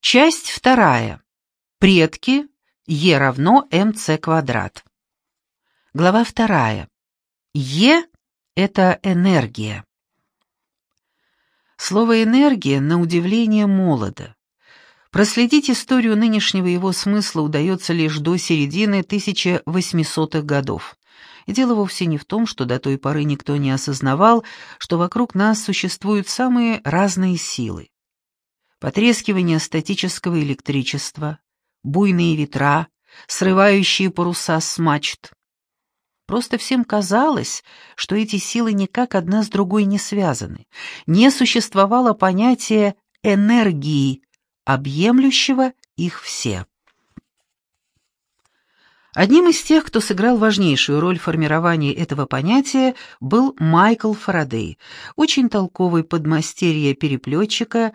Часть вторая. Предки Е равно МЦ квадрат. Глава вторая. Е — это энергия. Слово «энергия» на удивление молодо. Проследить историю нынешнего его смысла удается лишь до середины 1800-х годов. И дело вовсе не в том, что до той поры никто не осознавал, что вокруг нас существуют самые разные силы. Потрескивание статического электричества, буйные ветра, срывающие паруса с мачт. Просто всем казалось, что эти силы никак одна с другой не связаны. Не существовало понятия энергии, объемлющего их все. Одним из тех, кто сыграл важнейшую роль в формировании этого понятия, был Майкл Фарадей, очень толковый подмастерье-переплетчика,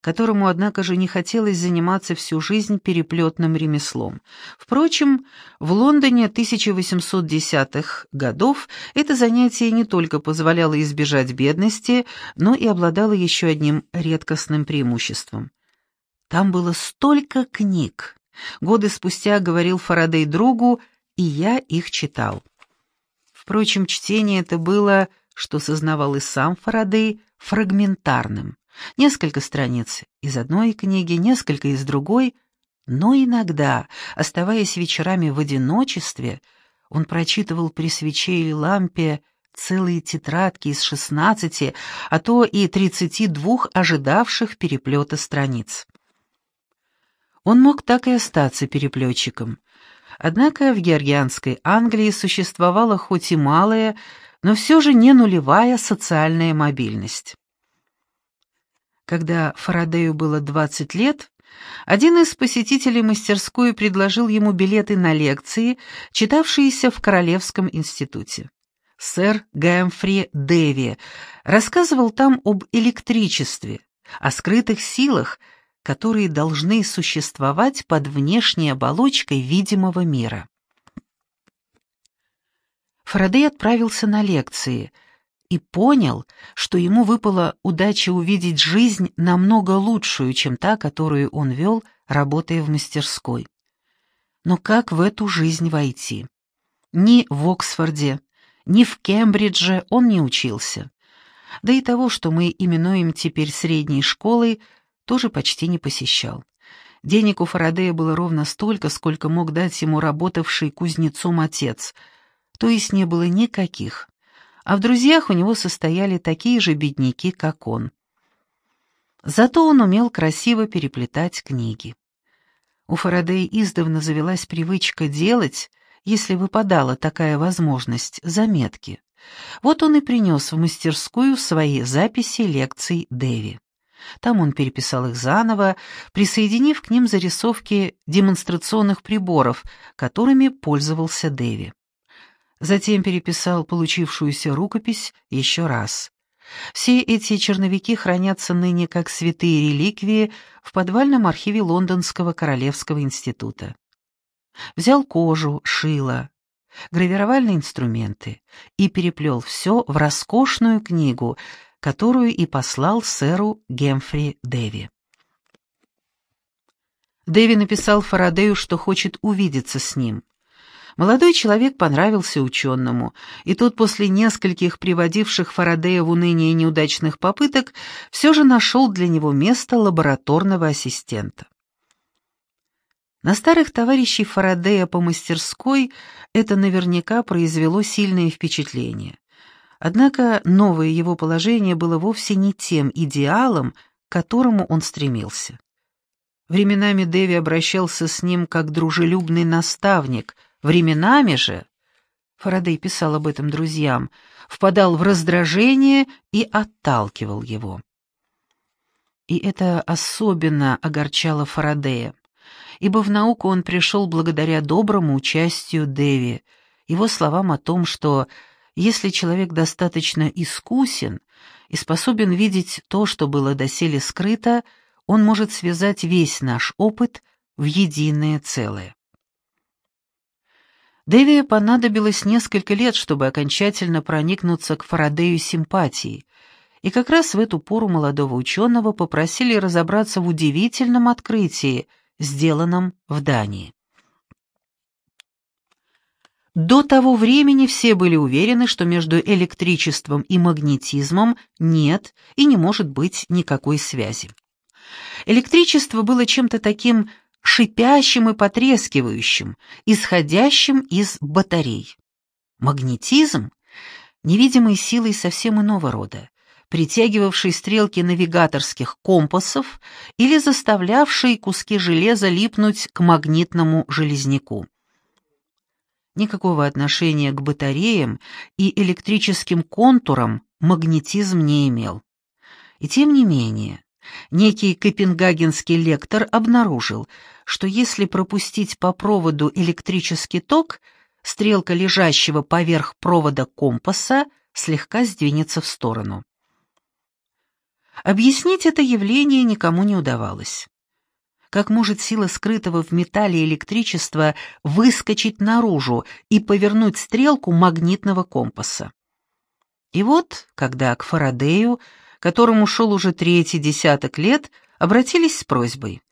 которому, однако же, не хотелось заниматься всю жизнь переплетным ремеслом. Впрочем, в Лондоне 1810-х годов это занятие не только позволяло избежать бедности, но и обладало еще одним редкостным преимуществом. Там было столько книг. Годы спустя говорил Фарадей другу, и я их читал. Впрочем, чтение это было, что сознавал и сам Фарадей, фрагментарным. Несколько страниц из одной книги, несколько из другой, но иногда, оставаясь вечерами в одиночестве, он прочитывал при свече или лампе целые тетрадки из шестнадцати, а то и тридцати двух ожидавших переплета страниц. Он мог так и остаться переплетчиком. Однако в георгианской Англии существовала хоть и малая, но все же не нулевая социальная мобильность. Когда Фарадею было 20 лет, один из посетителей мастерской предложил ему билеты на лекции, читавшиеся в Королевском институте. Сэр Гэмфри Дэви рассказывал там об электричестве, о скрытых силах, которые должны существовать под внешней оболочкой видимого мира. Фарадей отправился на лекции и понял, что ему выпала удача увидеть жизнь намного лучшую, чем та, которую он вел, работая в мастерской. Но как в эту жизнь войти? Ни в Оксфорде, ни в Кембридже он не учился. Да и того, что мы именуем теперь средней школой, тоже почти не посещал. Денег у Фарадея было ровно столько, сколько мог дать ему работавший кузнецом отец, то есть не было никаких. А в друзьях у него состояли такие же бедняки, как он. Зато он умел красиво переплетать книги. У Фарадея издавна завелась привычка делать, если выпадала такая возможность, заметки. Вот он и принес в мастерскую свои записи лекций Дэви. Там он переписал их заново, присоединив к ним зарисовки демонстрационных приборов, которыми пользовался Дэви. Затем переписал получившуюся рукопись еще раз. Все эти черновики хранятся ныне как святые реликвии в подвальном архиве Лондонского Королевского института. Взял кожу, шило, гравировальные инструменты и переплел все в роскошную книгу — которую и послал сэру Гемфри Дэви. Дэви написал Фарадею, что хочет увидеться с ним. Молодой человек понравился ученому, и тот после нескольких приводивших Фарадея в уныние неудачных попыток все же нашел для него место лабораторного ассистента. На старых товарищей Фарадея по мастерской это наверняка произвело сильное впечатление. Однако новое его положение было вовсе не тем идеалом, к которому он стремился. Временами Дэви обращался с ним как дружелюбный наставник, временами же, Фарадей писал об этом друзьям, впадал в раздражение и отталкивал его. И это особенно огорчало Фарадея, ибо в науку он пришел благодаря доброму участию Дэви, его словам о том, что если человек достаточно искусен и способен видеть то, что было доселе скрыто, он может связать весь наш опыт в единое целое. Дэви понадобилось несколько лет, чтобы окончательно проникнуться к Фарадею симпатией, И как раз в эту пору молодого ученого попросили разобраться в удивительном открытии, сделанном в Дании. До того времени все были уверены, что между электричеством и магнетизмом нет и не может быть никакой связи. Электричество было чем-то таким шипящим и потрескивающим, исходящим из батарей. Магнетизм — невидимой силой совсем иного рода, притягивавший стрелки навигаторских компасов или заставлявший куски железа липнуть к магнитному железняку. Никакого отношения к батареям и электрическим контурам магнетизм не имел. И тем не менее, некий копенгагенский лектор обнаружил, что если пропустить по проводу электрический ток, стрелка лежащего поверх провода компаса слегка сдвинется в сторону. Объяснить это явление никому не удавалось. Как может сила скрытого в металле электричества выскочить наружу и повернуть стрелку магнитного компаса? И вот, когда к Фарадею, которому шел уже третий десяток лет, обратились с просьбой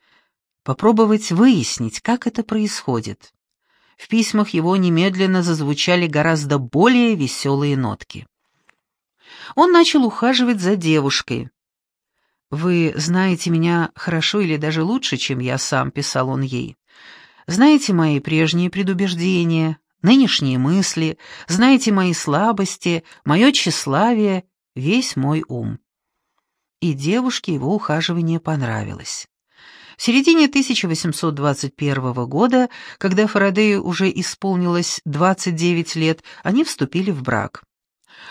попробовать выяснить, как это происходит. В письмах его немедленно зазвучали гораздо более веселые нотки. Он начал ухаживать за девушкой, «Вы знаете меня хорошо или даже лучше, чем я сам», — писал он ей. «Знаете мои прежние предубеждения, нынешние мысли, знаете мои слабости, мое тщеславие, весь мой ум». И девушке его ухаживание понравилось. В середине 1821 года, когда Фарадею уже исполнилось 29 лет, они вступили в брак.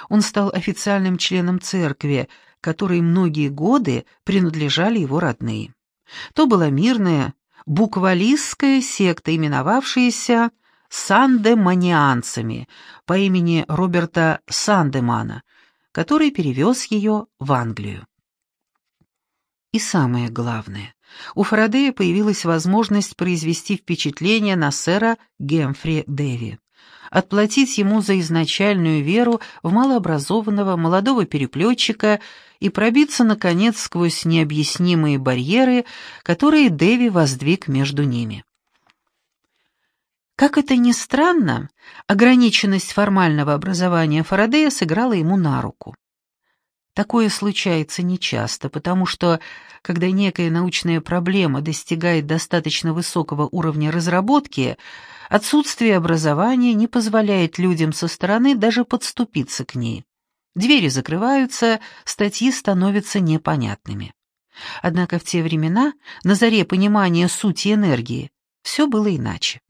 Он стал официальным членом церкви, которой многие годы принадлежали его родные. То была мирная, буквалистская секта, именовавшаяся сандеманианцами по имени Роберта Сандемана, который перевез ее в Англию. И самое главное, у Фарадея появилась возможность произвести впечатление на сэра Гемфри Дэви отплатить ему за изначальную веру в малообразованного молодого переплетчика и пробиться, наконец, сквозь необъяснимые барьеры, которые Дэви воздвиг между ними. Как это ни странно, ограниченность формального образования Фарадея сыграла ему на руку. Такое случается нечасто, потому что, когда некая научная проблема достигает достаточно высокого уровня разработки, отсутствие образования не позволяет людям со стороны даже подступиться к ней. Двери закрываются, статьи становятся непонятными. Однако в те времена, на заре понимания сути энергии, все было иначе.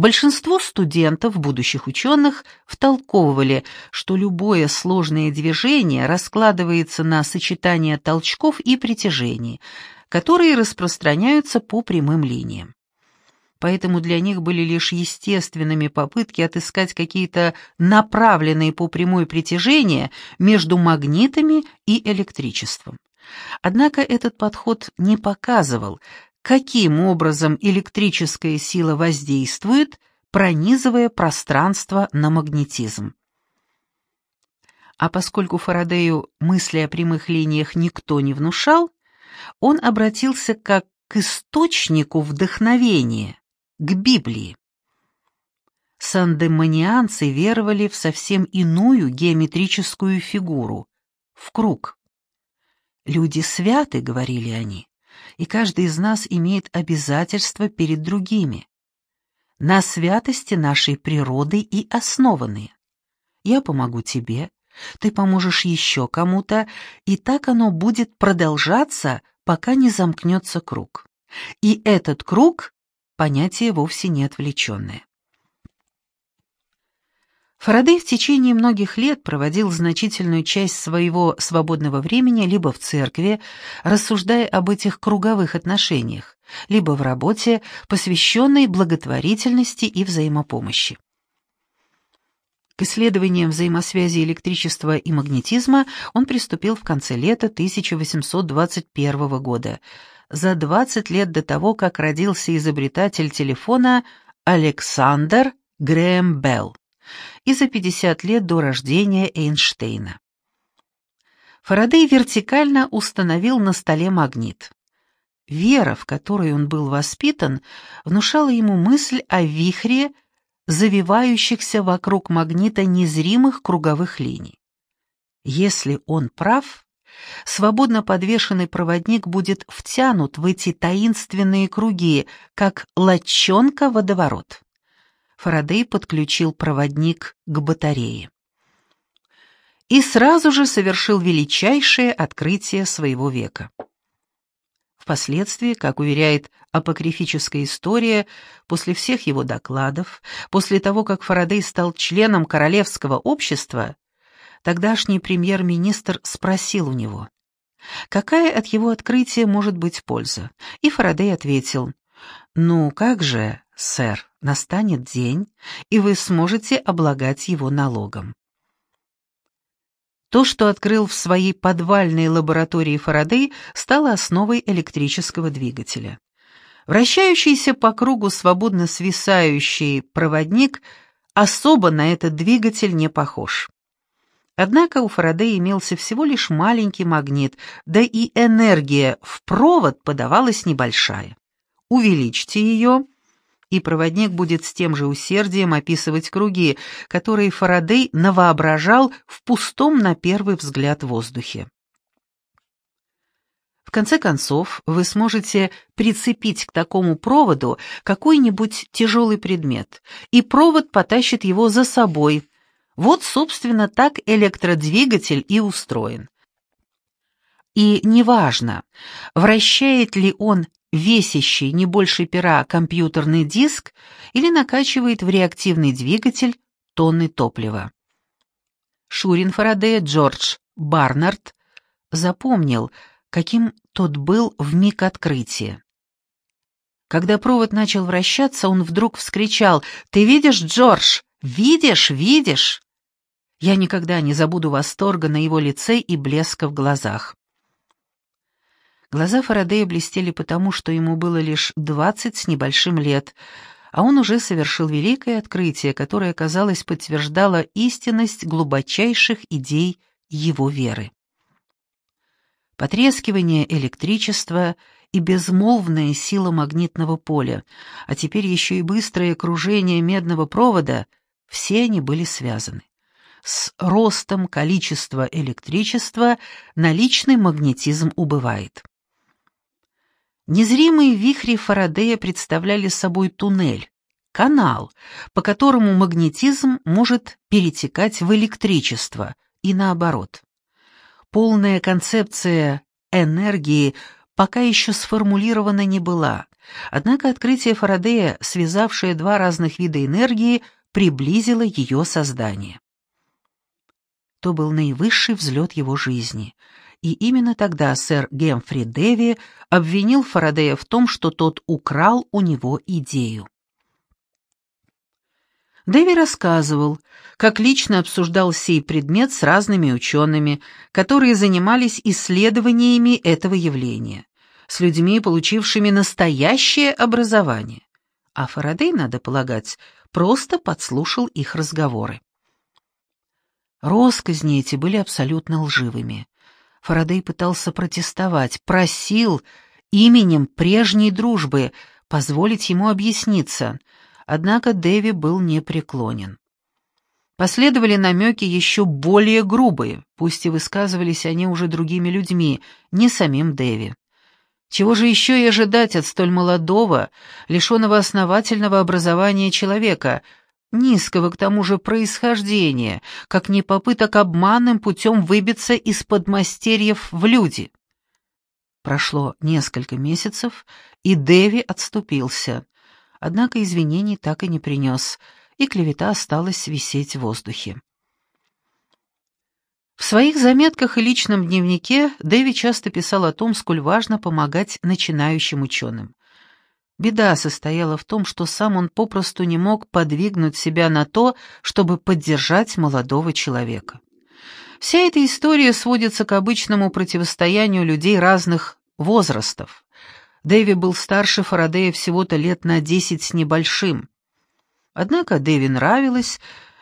Большинство студентов, будущих ученых, втолковывали, что любое сложное движение раскладывается на сочетание толчков и притяжений, которые распространяются по прямым линиям. Поэтому для них были лишь естественными попытки отыскать какие-то направленные по прямой притяжения между магнитами и электричеством. Однако этот подход не показывал, каким образом электрическая сила воздействует, пронизывая пространство на магнетизм. А поскольку Фарадею мысли о прямых линиях никто не внушал, он обратился как к источнику вдохновения, к Библии. Сандеманианцы веровали в совсем иную геометрическую фигуру — в круг. «Люди святы», — говорили они, и каждый из нас имеет обязательства перед другими. На святости нашей природы и основаны. Я помогу тебе, ты поможешь еще кому-то, и так оно будет продолжаться, пока не замкнется круг. И этот круг — понятие вовсе не отвлеченное. Фарадей в течение многих лет проводил значительную часть своего свободного времени либо в церкви, рассуждая об этих круговых отношениях, либо в работе, посвященной благотворительности и взаимопомощи. К исследованиям взаимосвязи электричества и магнетизма он приступил в конце лета 1821 года, за 20 лет до того, как родился изобретатель телефона Александр Грэм Белл и за 50 лет до рождения Эйнштейна. Фарадей вертикально установил на столе магнит. Вера, в которой он был воспитан, внушала ему мысль о вихре, завивающихся вокруг магнита незримых круговых линий. Если он прав, свободно подвешенный проводник будет втянут в эти таинственные круги, как лочонка водоворот. Фарадей подключил проводник к батарее. И сразу же совершил величайшее открытие своего века. Впоследствии, как уверяет апокрифическая история, после всех его докладов, после того, как Фарадей стал членом Королевского общества, тогдашний премьер-министр спросил у него, какая от его открытия может быть польза, и Фарадей ответил, «Ну как же, сэр, настанет день, и вы сможете облагать его налогом». То, что открыл в своей подвальной лаборатории Фарадей, стало основой электрического двигателя. Вращающийся по кругу свободно свисающий проводник особо на этот двигатель не похож. Однако у Фарадея имелся всего лишь маленький магнит, да и энергия в провод подавалась небольшая. Увеличьте ее, и проводник будет с тем же усердием описывать круги, которые Фарадей навоображал в пустом на первый взгляд воздухе. В конце концов, вы сможете прицепить к такому проводу какой-нибудь тяжелый предмет, и провод потащит его за собой. Вот, собственно, так электродвигатель и устроен. И неважно, вращает ли он весящий не больше пера компьютерный диск или накачивает в реактивный двигатель тонны топлива. Шурин Фарадея Джордж Барнард запомнил, каким тот был в миг открытия. Когда провод начал вращаться, он вдруг вскричал «Ты видишь, Джордж? Видишь, видишь?» Я никогда не забуду восторга на его лице и блеска в глазах. Глаза Фарадея блестели потому, что ему было лишь двадцать с небольшим лет, а он уже совершил великое открытие, которое, казалось, подтверждало истинность глубочайших идей его веры. Потрескивание электричества и безмолвная сила магнитного поля, а теперь еще и быстрое кружение медного провода — все они были связаны. С ростом количества электричества наличный магнетизм убывает. Незримые вихри Фарадея представляли собой туннель, канал, по которому магнетизм может перетекать в электричество и наоборот. Полная концепция энергии пока еще сформулирована не была, однако открытие Фарадея, связавшее два разных вида энергии, приблизило ее создание. То был наивысший взлет его жизни — и именно тогда сэр Гемфри Дэви обвинил Фарадея в том, что тот украл у него идею. Дэви рассказывал, как лично обсуждал сей предмет с разными учеными, которые занимались исследованиями этого явления, с людьми, получившими настоящее образование. А Фарадей, надо полагать, просто подслушал их разговоры. Росказни эти были абсолютно лживыми. Фарадей пытался протестовать, просил именем прежней дружбы позволить ему объясниться, однако Дэви был непреклонен. Последовали намеки еще более грубые, пусть и высказывались они уже другими людьми, не самим Дэви. Чего же еще и ожидать от столь молодого, лишенного основательного образования человека — низкого к тому же происхождения, как не попыток обманным путем выбиться из подмастерьев в люди. Прошло несколько месяцев, и Дэви отступился, однако извинений так и не принес, и клевета осталась висеть в воздухе. В своих заметках и личном дневнике Дэви часто писал о том, сколь важно помогать начинающим ученым. Беда состояла в том, что сам он попросту не мог подвигнуть себя на то, чтобы поддержать молодого человека. Вся эта история сводится к обычному противостоянию людей разных возрастов. Дэви был старше Фарадея всего-то лет на десять с небольшим. Однако Дэви нравилось,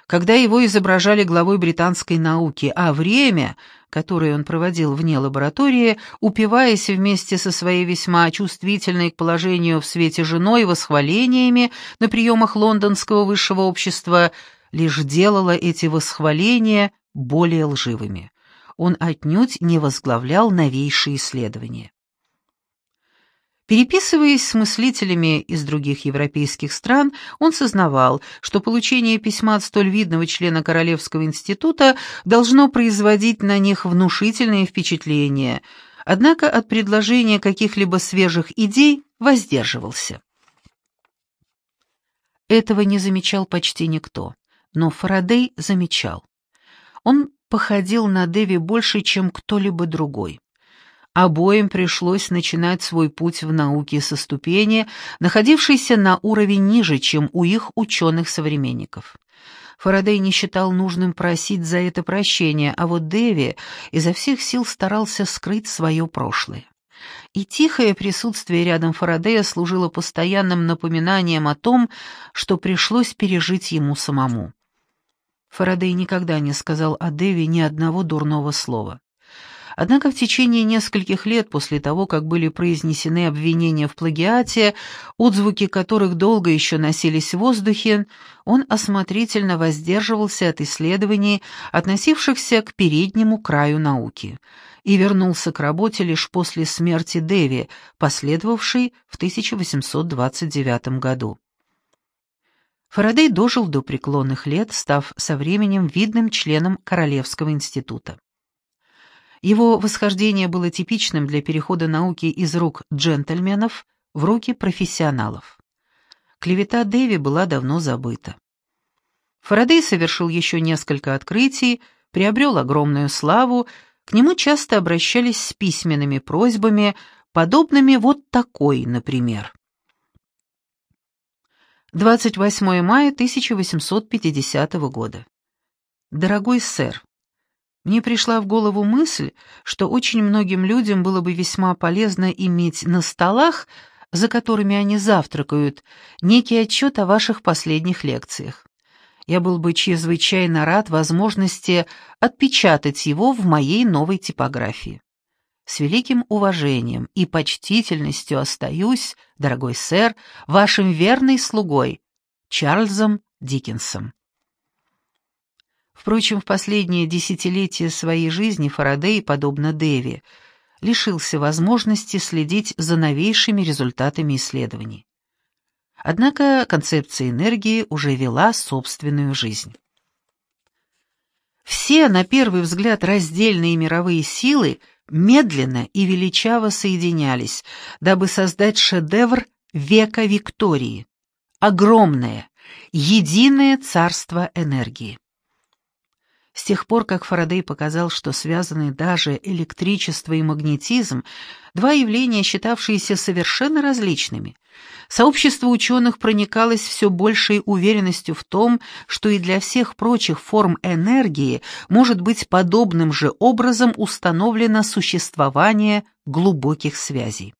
когда его изображали главой британской науки, а время которые он проводил вне лаборатории, упиваясь вместе со своей весьма чувствительной к положению в свете женой восхвалениями на приемах лондонского высшего общества, лишь делало эти восхваления более лживыми. Он отнюдь не возглавлял новейшие исследования. Переписываясь с мыслителями из других европейских стран, он сознавал, что получение письма от столь видного члена Королевского института должно производить на них внушительное впечатление, однако от предложения каких-либо свежих идей воздерживался. Этого не замечал почти никто, но Фарадей замечал. Он походил на Деви больше, чем кто-либо другой. Обоим пришлось начинать свой путь в науке со ступени, находившейся на уровень ниже, чем у их ученых-современников. Фарадей не считал нужным просить за это прощения, а вот Дэви изо всех сил старался скрыть свое прошлое. И тихое присутствие рядом Фарадея служило постоянным напоминанием о том, что пришлось пережить ему самому. Фарадей никогда не сказал о Дэви ни одного дурного слова. Однако в течение нескольких лет после того, как были произнесены обвинения в плагиате, отзвуки которых долго еще носились в воздухе, он осмотрительно воздерживался от исследований, относившихся к переднему краю науки, и вернулся к работе лишь после смерти Деви, последовавшей в 1829 году. Фарадей дожил до преклонных лет, став со временем видным членом Королевского института. Его восхождение было типичным для перехода науки из рук джентльменов в руки профессионалов. Клевета Дэви была давно забыта. Фарадей совершил еще несколько открытий, приобрел огромную славу, к нему часто обращались с письменными просьбами, подобными вот такой, например. 28 мая 1850 года. Дорогой сэр, мне пришла в голову мысль, что очень многим людям было бы весьма полезно иметь на столах, за которыми они завтракают, некий отчет о ваших последних лекциях. Я был бы чрезвычайно рад возможности отпечатать его в моей новой типографии. С великим уважением и почтительностью остаюсь, дорогой сэр, вашим верной слугой, Чарльзом Диккенсом. Впрочем, в последние десятилетия своей жизни Фарадей, подобно Дэви, лишился возможности следить за новейшими результатами исследований. Однако концепция энергии уже вела собственную жизнь. Все, на первый взгляд, раздельные мировые силы медленно и величаво соединялись, дабы создать шедевр века Виктории — огромное, единое царство энергии. С тех пор, как Фарадей показал, что связаны даже электричество и магнетизм, два явления, считавшиеся совершенно различными, сообщество ученых проникалось все большей уверенностью в том, что и для всех прочих форм энергии может быть подобным же образом установлено существование глубоких связей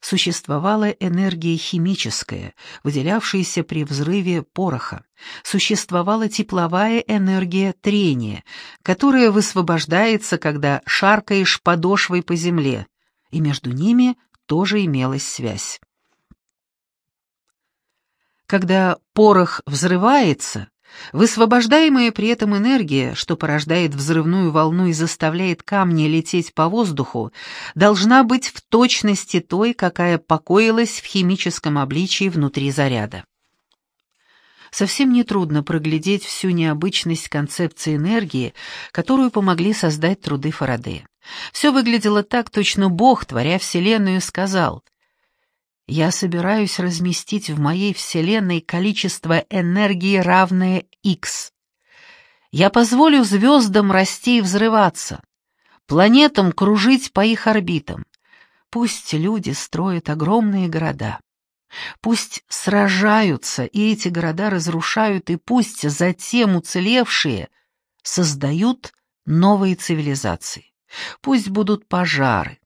существовала энергия химическая, выделявшаяся при взрыве пороха, существовала тепловая энергия трения, которая высвобождается, когда шаркаешь подошвой по земле, и между ними тоже имелась связь. Когда порох взрывается, Высвобождаемая при этом энергия, что порождает взрывную волну и заставляет камни лететь по воздуху, должна быть в точности той, какая покоилась в химическом обличии внутри заряда. Совсем нетрудно проглядеть всю необычность концепции энергии, которую помогли создать труды Фарадея. Все выглядело так, точно Бог, творя Вселенную, сказал — я собираюсь разместить в моей Вселенной количество энергии, равное X. Я позволю звездам расти и взрываться, планетам кружить по их орбитам. Пусть люди строят огромные города. Пусть сражаются, и эти города разрушают, и пусть затем уцелевшие создают новые цивилизации. Пусть будут пожары,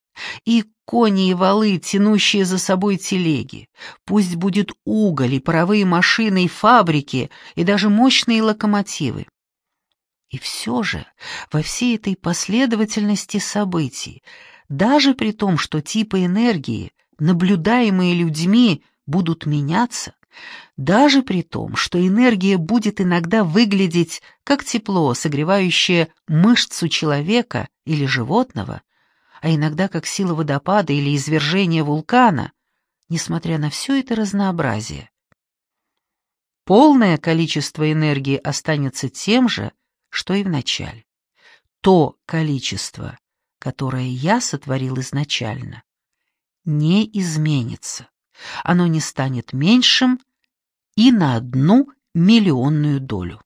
и кони и валы, тянущие за собой телеги. Пусть будет уголь и паровые машины и фабрики, и даже мощные локомотивы. И все же, во всей этой последовательности событий, даже при том, что типы энергии, наблюдаемые людьми, будут меняться, даже при том, что энергия будет иногда выглядеть как тепло, согревающее мышцу человека или животного, а иногда как сила водопада или извержения вулкана, несмотря на все это разнообразие. Полное количество энергии останется тем же, что и в начале. То количество, которое я сотворил изначально, не изменится. Оно не станет меньшим и на одну миллионную долю.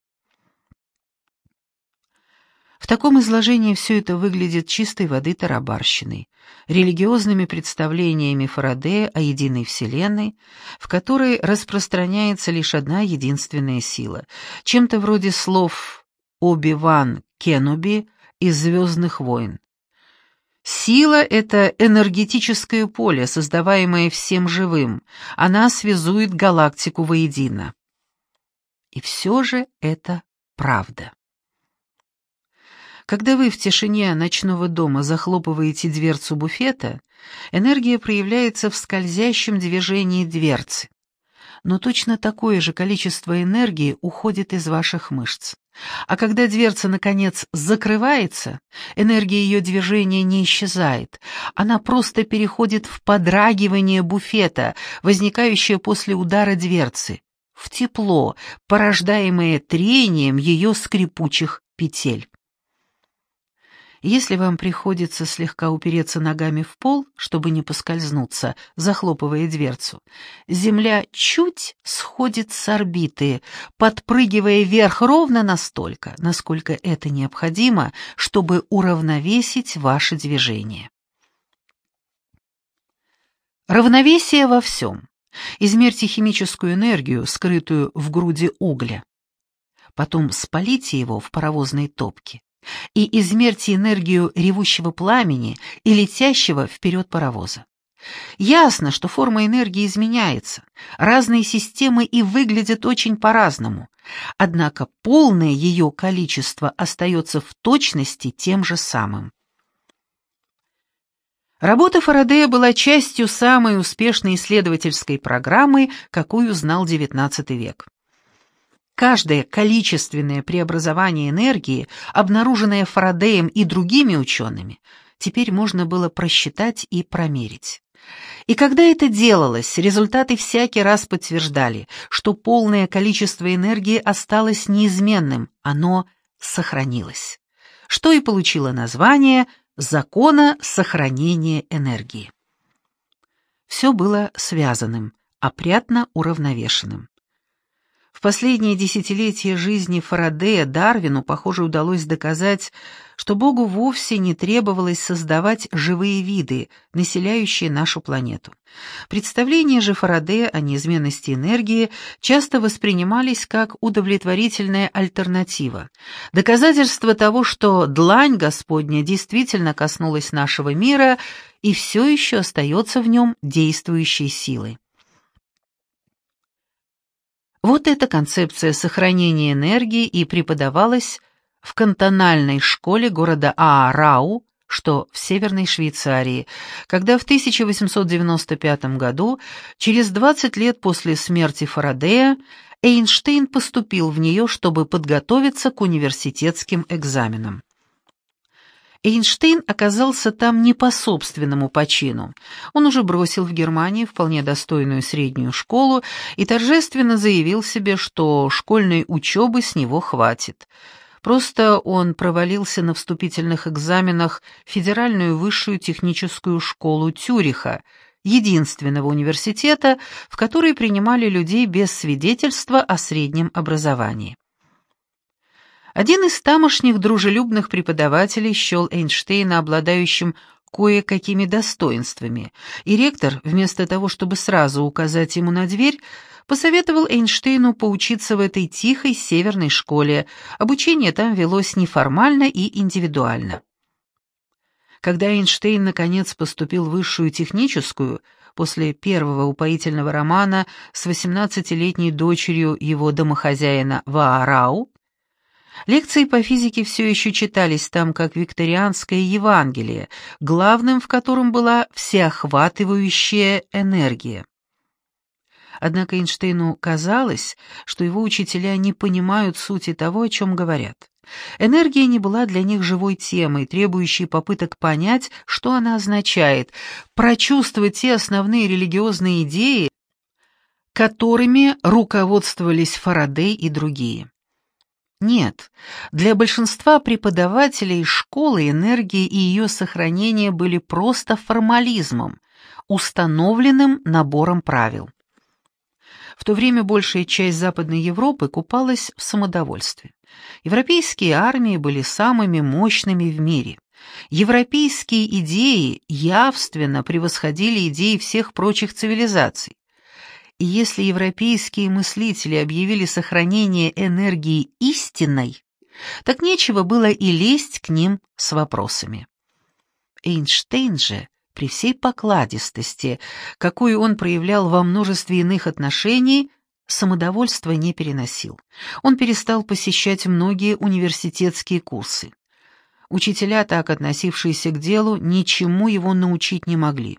В таком изложении все это выглядит чистой воды тарабарщиной, религиозными представлениями Фарадея о единой Вселенной, в которой распространяется лишь одна единственная сила, чем-то вроде слов Оби-Ван Кенуби из «Звездных войн». Сила — это энергетическое поле, создаваемое всем живым. Она связует галактику воедино. И все же это правда. Когда вы в тишине ночного дома захлопываете дверцу буфета, энергия проявляется в скользящем движении дверцы. Но точно такое же количество энергии уходит из ваших мышц. А когда дверца, наконец, закрывается, энергия ее движения не исчезает. Она просто переходит в подрагивание буфета, возникающее после удара дверцы, в тепло, порождаемое трением ее скрипучих петель. Если вам приходится слегка упереться ногами в пол, чтобы не поскользнуться, захлопывая дверцу, Земля чуть сходит с орбиты, подпрыгивая вверх ровно настолько, насколько это необходимо, чтобы уравновесить ваше движение. Равновесие во всем. Измерьте химическую энергию, скрытую в груди угля. Потом спалите его в паровозной топке и измерьте энергию ревущего пламени и летящего вперед паровоза. Ясно, что форма энергии изменяется, разные системы и выглядят очень по-разному, однако полное ее количество остается в точности тем же самым. Работа Фарадея была частью самой успешной исследовательской программы, какую знал XIX век. Каждое количественное преобразование энергии, обнаруженное Фарадеем и другими учеными, теперь можно было просчитать и промерить. И когда это делалось, результаты всякий раз подтверждали, что полное количество энергии осталось неизменным, оно сохранилось. Что и получило название «закона сохранения энергии». Все было связанным, опрятно уравновешенным. В последние десятилетия жизни Фарадея Дарвину, похоже, удалось доказать, что Богу вовсе не требовалось создавать живые виды, населяющие нашу планету. Представления же Фарадея о неизменности энергии часто воспринимались как удовлетворительная альтернатива, доказательство того, что длань Господня действительно коснулась нашего мира и все еще остается в нем действующей силой. Вот эта концепция сохранения энергии и преподавалась в кантональной школе города Аарау, что в Северной Швейцарии, когда в 1895 году, через 20 лет после смерти Фарадея, Эйнштейн поступил в нее, чтобы подготовиться к университетским экзаменам. Эйнштейн оказался там не по собственному почину. Он уже бросил в Германии вполне достойную среднюю школу и торжественно заявил себе, что школьной учебы с него хватит. Просто он провалился на вступительных экзаменах в Федеральную высшую техническую школу Тюриха, единственного университета, в который принимали людей без свидетельства о среднем образовании. Один из тамошних дружелюбных преподавателей счел Эйнштейна обладающим кое-какими достоинствами, и ректор, вместо того, чтобы сразу указать ему на дверь, посоветовал Эйнштейну поучиться в этой тихой северной школе. Обучение там велось неформально и индивидуально. Когда Эйнштейн наконец поступил в высшую техническую, после первого упоительного романа с 18-летней дочерью его домохозяина Ваарау, Лекции по физике все еще читались там как викторианское Евангелие, главным в котором была всеохватывающая энергия. Однако Эйнштейну казалось, что его учителя не понимают сути того, о чем говорят. Энергия не была для них живой темой, требующей попыток понять, что она означает, прочувствовать те основные религиозные идеи, которыми руководствовались Фарадей и другие. Нет, для большинства преподавателей школы энергии и ее сохранение были просто формализмом, установленным набором правил. В то время большая часть Западной Европы купалась в самодовольстве. Европейские армии были самыми мощными в мире. Европейские идеи явственно превосходили идеи всех прочих цивилизаций. И если европейские мыслители объявили сохранение энергии истинной, так нечего было и лезть к ним с вопросами. Эйнштейн же, при всей покладистости, какую он проявлял во множестве иных отношений, самодовольство не переносил. Он перестал посещать многие университетские курсы. Учителя, так относившиеся к делу, ничему его научить не могли.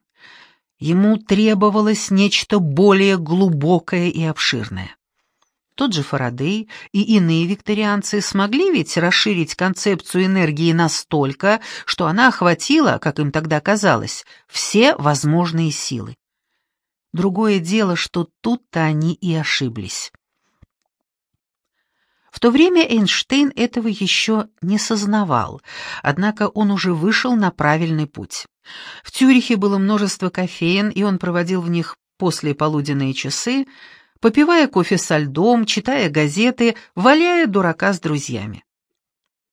Ему требовалось нечто более глубокое и обширное. Тот же Фарадей и иные викторианцы смогли ведь расширить концепцию энергии настолько, что она охватила, как им тогда казалось, все возможные силы. Другое дело, что тут-то они и ошиблись. В то время Эйнштейн этого еще не сознавал, однако он уже вышел на правильный путь. В Тюрихе было множество кофеен, и он проводил в них после полуденные часы, попивая кофе со льдом, читая газеты, валяя дурака с друзьями.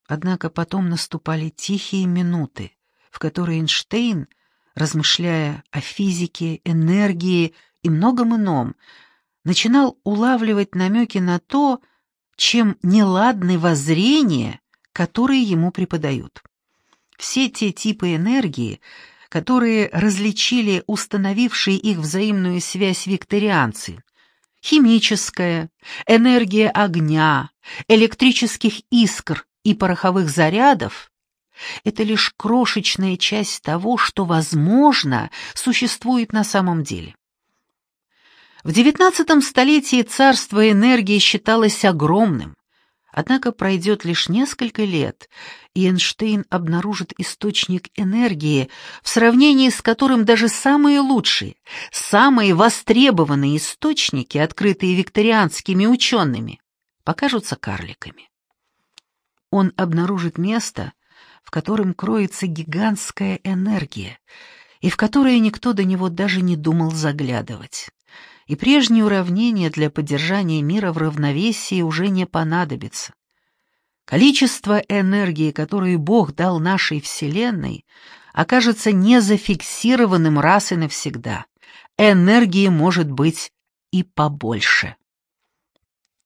Однако потом наступали тихие минуты, в которые Эйнштейн, размышляя о физике, энергии и многом ином, начинал улавливать намеки на то, чем неладны воззрения, которые ему преподают. Все те типы энергии, которые различили установившие их взаимную связь викторианцы, химическая, энергия огня, электрических искр и пороховых зарядов, это лишь крошечная часть того, что, возможно, существует на самом деле. В XIX столетии царство энергии считалось огромным, однако пройдет лишь несколько лет, и Эйнштейн обнаружит источник энергии, в сравнении с которым даже самые лучшие, самые востребованные источники, открытые викторианскими учеными, покажутся карликами. Он обнаружит место, в котором кроется гигантская энергия, и в которое никто до него даже не думал заглядывать и прежние уравнения для поддержания мира в равновесии уже не понадобится. Количество энергии, которое Бог дал нашей Вселенной, окажется не зафиксированным раз и навсегда. Энергии может быть и побольше.